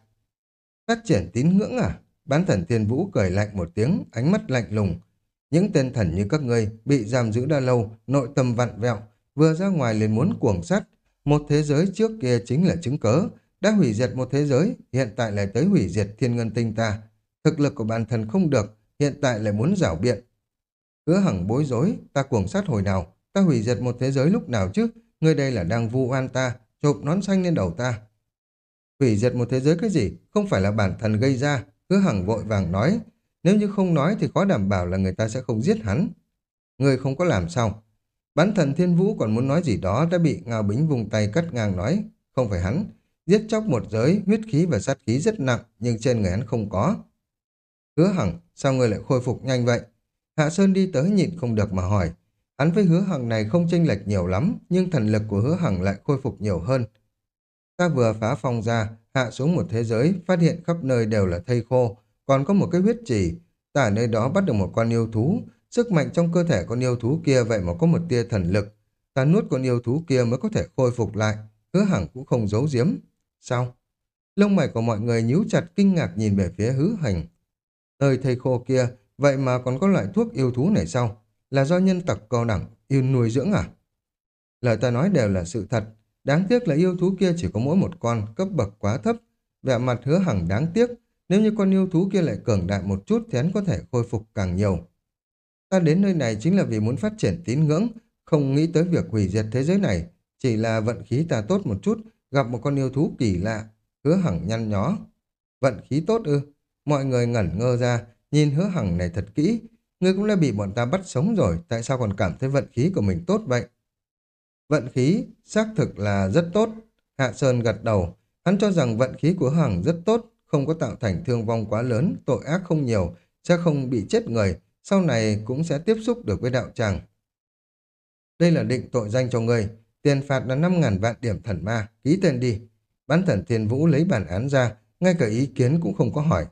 Phát triển tín ngưỡng à? Bán thần thiên vũ cười lạnh một tiếng, ánh mắt lạnh lùng. Những tên thần như các ngươi bị giam giữ đã lâu, nội tâm vặn vẹo, vừa ra ngoài liền muốn cuồng sát. Một thế giới trước kia chính là chứng cớ, đã hủy diệt một thế giới, hiện tại lại tới hủy diệt thiên ngân tinh ta. Thực lực của bản thân không được, hiện tại lại muốn rảo biện. Hứa hằng bối rối, ta cuồng sát hồi nào, ta hủy diệt một thế giới lúc nào chứ, người đây là đang vu oan ta, chụp nón xanh lên đầu ta. Hủy diệt một thế giới cái gì, không phải là bản thân gây ra, hứa hằng vội vàng nói, nếu như không nói thì khó đảm bảo là người ta sẽ không giết hắn. Người không có làm sao. Bán thần thiên vũ còn muốn nói gì đó đã bị Ngao Bính vùng tay cắt ngang nói, không phải hắn, giết chóc một giới, huyết khí và sát khí rất nặng, nhưng trên người hắn không có. Hứa hằng, sao người lại khôi phục nhanh vậy? Hạ Sơn đi tới nhịn không được mà hỏi. Hắn với hứa hằng này không chênh lệch nhiều lắm, nhưng thần lực của hứa hằng lại khôi phục nhiều hơn. Ta vừa phá phong ra, hạ xuống một thế giới, phát hiện khắp nơi đều là thây khô, còn có một cái huyết trì. Ta ở nơi đó bắt được một con yêu thú, sức mạnh trong cơ thể con yêu thú kia vậy mà có một tia thần lực. Ta nuốt con yêu thú kia mới có thể khôi phục lại, hứa hằng cũng không giấu giếm. Sao? Lông mày của mọi người nhíu chặt kinh ngạc nhìn về phía hứa hành. Nơi thây khô kia Vậy mà còn có loại thuốc yêu thú này sao? Là do nhân tộc cao đẳng yêu nuôi dưỡng à? Lời ta nói đều là sự thật. Đáng tiếc là yêu thú kia chỉ có mỗi một con, cấp bậc quá thấp. Vẻ mặt hứa hằng đáng tiếc. Nếu như con yêu thú kia lại cường đại một chút thì hắn có thể khôi phục càng nhiều. Ta đến nơi này chính là vì muốn phát triển tín ngưỡng, không nghĩ tới việc hủy diệt thế giới này. Chỉ là vận khí ta tốt một chút, gặp một con yêu thú kỳ lạ, hứa hằng nhăn nhó. Vận khí tốt ư? Mọi người ngẩn ngơ ra, Nhìn hứa hằng này thật kỹ, ngươi cũng đã bị bọn ta bắt sống rồi, tại sao còn cảm thấy vận khí của mình tốt vậy? Vận khí xác thực là rất tốt. Hạ Sơn gật đầu, hắn cho rằng vận khí của Hằng rất tốt, không có tạo thành thương vong quá lớn, tội ác không nhiều, sẽ không bị chết người, sau này cũng sẽ tiếp xúc được với đạo tràng. Đây là định tội danh cho ngươi, tiền phạt là 5.000 vạn điểm thần ma, ký tên đi. Bán thần thiên vũ lấy bản án ra, ngay cả ý kiến cũng không có hỏi.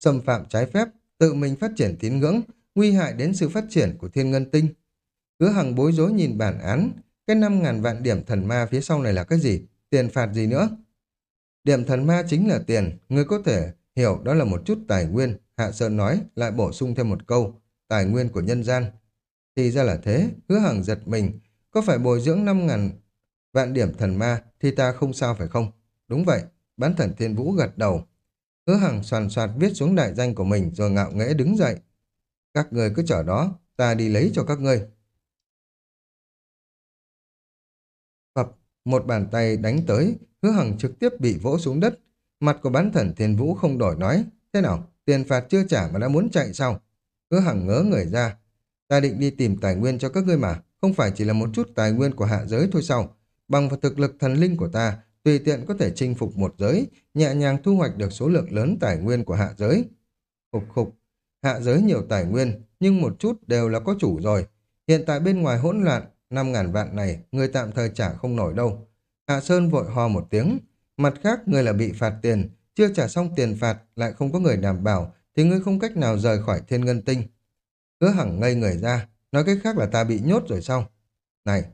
Xâm phạm trái phép, tự mình phát triển tín ngưỡng, nguy hại đến sự phát triển của thiên ngân tinh. Hứa hằng bối rối nhìn bản án, cái năm ngàn vạn điểm thần ma phía sau này là cái gì? Tiền phạt gì nữa? Điểm thần ma chính là tiền, người có thể hiểu đó là một chút tài nguyên, Hạ Sơn nói, lại bổ sung thêm một câu, tài nguyên của nhân gian. Thì ra là thế, hứa hằng giật mình, có phải bồi dưỡng năm ngàn vạn điểm thần ma thì ta không sao phải không? Đúng vậy, bán thần thiên vũ gật đầu. Hứa Hằng soàn soạt viết xuống đại danh của mình rồi ngạo nghễ đứng dậy. Các người cứ chở đó, ta đi lấy cho các người. Phập, một bàn tay đánh tới, hứa hằng trực tiếp bị vỗ xuống đất. Mặt của bán thần thiên vũ không đổi nói. Thế nào, tiền phạt chưa trả mà đã muốn chạy sao? Hứa hằng ngớ người ra. Ta định đi tìm tài nguyên cho các ngươi mà, không phải chỉ là một chút tài nguyên của hạ giới thôi sao? Bằng vào thực lực thần linh của ta, tùy tiện có thể chinh phục một giới, nhẹ nhàng thu hoạch được số lượng lớn tài nguyên của hạ giới. Khục khục, hạ giới nhiều tài nguyên, nhưng một chút đều là có chủ rồi. Hiện tại bên ngoài hỗn loạn, năm ngàn vạn này, người tạm thời trả không nổi đâu. Hạ Sơn vội ho một tiếng. Mặt khác, người là bị phạt tiền, chưa trả xong tiền phạt, lại không có người đảm bảo, thì ngươi không cách nào rời khỏi thiên ngân tinh. Hứa hẳng ngây người ra, nói cách khác là ta bị nhốt rồi sao? Này,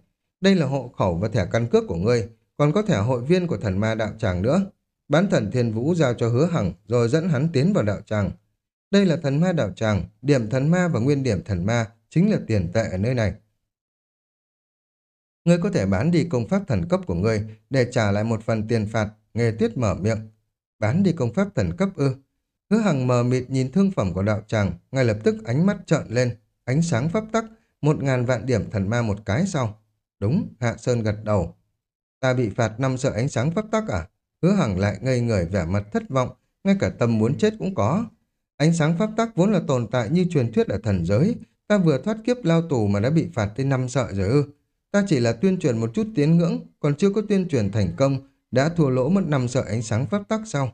đây là hộ khẩu và thẻ căn cước của ngươi, còn có thẻ hội viên của thần ma đạo tràng nữa. Bán thần thiên vũ giao cho hứa hằng, rồi dẫn hắn tiến vào đạo tràng. Đây là thần ma đạo tràng, điểm thần ma và nguyên điểm thần ma chính là tiền tệ ở nơi này. Ngươi có thể bán đi công pháp thần cấp của ngươi để trả lại một phần tiền phạt, nghề tuyết mở miệng. Bán đi công pháp thần cấp ư. Hứa hằng mờ mịt nhìn thương phẩm của đạo tràng, ngay lập tức ánh mắt trợn lên, ánh sáng pháp tắc, một ngàn vạn điểm thần ma một cái sau. Đúng, Hạ Sơn gật đầu. Ta bị phạt năm sợ ánh sáng pháp tắc à? Hứa hằng lại ngây người vẻ mặt thất vọng, ngay cả tâm muốn chết cũng có. Ánh sáng pháp tắc vốn là tồn tại như truyền thuyết ở thần giới, ta vừa thoát kiếp lao tù mà đã bị phạt tới năm sợi rồi ư. Ta chỉ là tuyên truyền một chút tiến ngưỡng, còn chưa có tuyên truyền thành công, đã thua lỗ mất năm sợi ánh sáng pháp tắc sau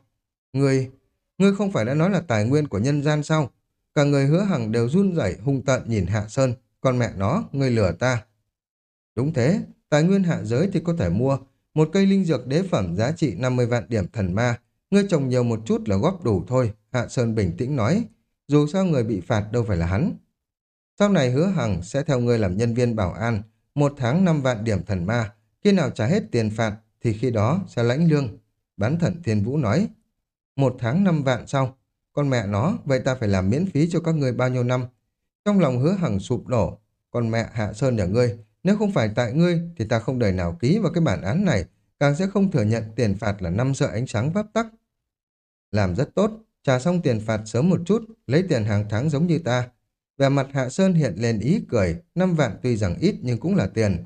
Ngươi, ngươi không phải đã nói là tài nguyên của nhân gian sao? Cả người hứa hằng đều run rẩy hung tận nhìn Hạ Sơn, con mẹ nó, ngươi lừa ta. Đúng thế, tài nguyên hạ giới thì có thể mua, một cây linh dược đế phẩm giá trị 50 vạn điểm thần ma, ngươi trồng nhiều một chút là góp đủ thôi, Hạ Sơn bình tĩnh nói, dù sao người bị phạt đâu phải là hắn. Sau này hứa hằng sẽ theo ngươi làm nhân viên bảo an, một tháng năm vạn điểm thần ma, khi nào trả hết tiền phạt thì khi đó sẽ lãnh lương. Bán thần thiên vũ nói, một tháng năm vạn sau, con mẹ nó, vậy ta phải làm miễn phí cho các ngươi bao nhiêu năm? Trong lòng hứa hằng sụp đổ, con mẹ Hạ Sơn nhà ngươi, nếu không phải tại ngươi thì ta không đời nào ký vào cái bản án này, càng sẽ không thừa nhận tiền phạt là năm sợi ánh sáng pháp tắc. Làm rất tốt, trả xong tiền phạt sớm một chút, lấy tiền hàng tháng giống như ta. Vẻ mặt Hạ Sơn hiện lên ý cười, năm vạn tuy rằng ít nhưng cũng là tiền.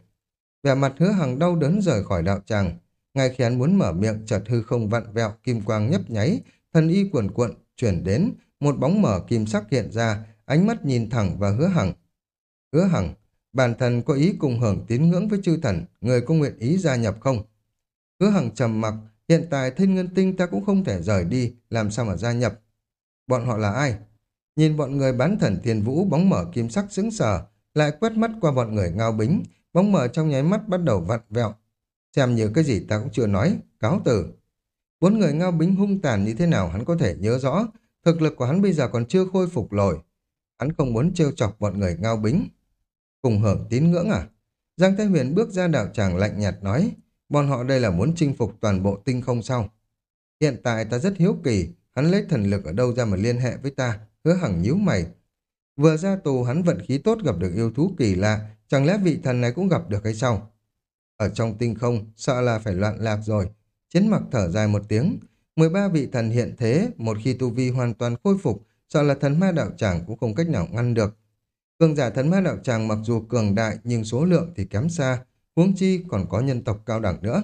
Vẻ mặt hứa hằng đau đớn rời khỏi đạo tràng. Ngay khi hắn muốn mở miệng chợt hư không vặn vẹo, kim quang nhấp nháy, thân y cuồn cuộn, chuyển đến, một bóng mở kim sắc hiện ra, ánh mắt nhìn thẳng và hứa hằng. Hứa hằng, bản thân có ý cùng hưởng tín ngưỡng với chư thần, người có nguyện ý gia nhập không? Hứa hằng trầm mặc, hiện tại thiên ngân tinh ta cũng không thể rời đi, làm sao mà gia nhập? Bọn họ là ai? Nhìn bọn người bán thần thiên vũ bóng mở kim sắc sững sờ, lại quét mắt qua bọn người ngao bính, bóng mở trong nháy mắt bắt đầu vặn vẹo. Xem như cái gì ta cũng chưa nói, cáo từ. Bốn người ngao bính hung tàn như thế nào hắn có thể nhớ rõ, thực lực của hắn bây giờ còn chưa khôi phục lồi Hắn không muốn trêu chọc bọn người ngao bính. Cùng hưởng tín ngưỡng à? Giang Thái Huyền bước ra đạo tràng lạnh nhạt nói, bọn họ đây là muốn chinh phục toàn bộ tinh không sao? Hiện tại ta rất hiếu kỳ, hắn lấy thần lực ở đâu ra mà liên hệ với ta, hứa hằng nhíu mày. Vừa ra tù hắn vận khí tốt gặp được yêu thú kỳ lạ, chẳng lẽ vị thần này cũng gặp được hay sao? Ở trong tinh không, sợ là phải loạn lạc rồi. Chiến mặc thở dài một tiếng, 13 vị thần hiện thế, một khi tu vi hoàn toàn khôi phục, sợ là thần ma đạo tràng cũng không cách nào ngăn được. Cường giả thần ma đạo tràng mặc dù cường đại nhưng số lượng thì kém xa, huống chi còn có nhân tộc cao đẳng nữa.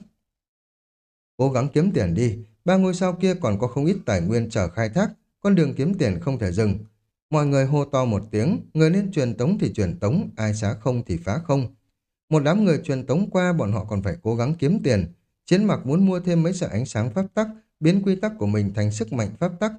Cố gắng kiếm tiền đi, ba ngôi sao kia còn có không ít tài nguyên chờ khai thác, con đường kiếm tiền không thể dừng. Mọi người hô to một tiếng, người nên truyền tống thì truyền tống, ai xá không thì phá không. Một đám người truyền tống qua bọn họ còn phải cố gắng kiếm tiền. Chiến mặc muốn mua thêm mấy sợi ánh sáng pháp tắc, biến quy tắc của mình thành sức mạnh pháp tắc.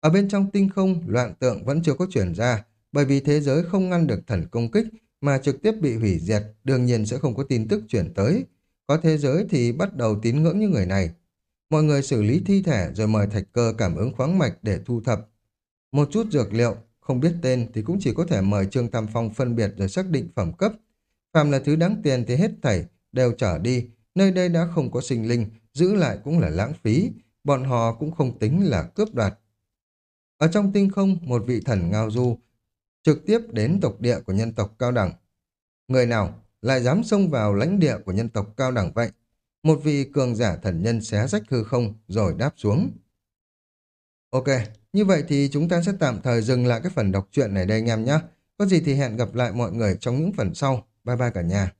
Ở bên trong tinh không, loạn tượng vẫn chưa có chuyển ra, bởi vì thế giới không ngăn được thần công kích mà trực tiếp bị hủy diệt, đương nhiên sẽ không có tin tức chuyển tới. Có thế giới thì bắt đầu tín ngưỡng như người này. Mọi người xử lý thi thể rồi mời thạch cơ cảm ứng khoáng mạch để thu thập. Một chút dược liệu, không biết tên thì cũng chỉ có thể mời Trương Tam Phong phân biệt rồi xác định phẩm cấp. Phàm là thứ đáng tiền thì hết thảy, đều trở đi. Nơi đây đã không có sinh linh, giữ lại cũng là lãng phí. Bọn họ cũng không tính là cướp đoạt. Ở trong tinh không, một vị thần ngao du trực tiếp đến tộc địa của nhân tộc cao đẳng. Người nào lại dám xông vào lãnh địa của nhân tộc cao đẳng vậy? Một vị cường giả thần nhân xé rách hư không rồi đáp xuống. Ok, như vậy thì chúng ta sẽ tạm thời dừng lại cái phần đọc truyện này đây anh em nhé. Có gì thì hẹn gặp lại mọi người trong những phần sau. Bye bye cả nhà.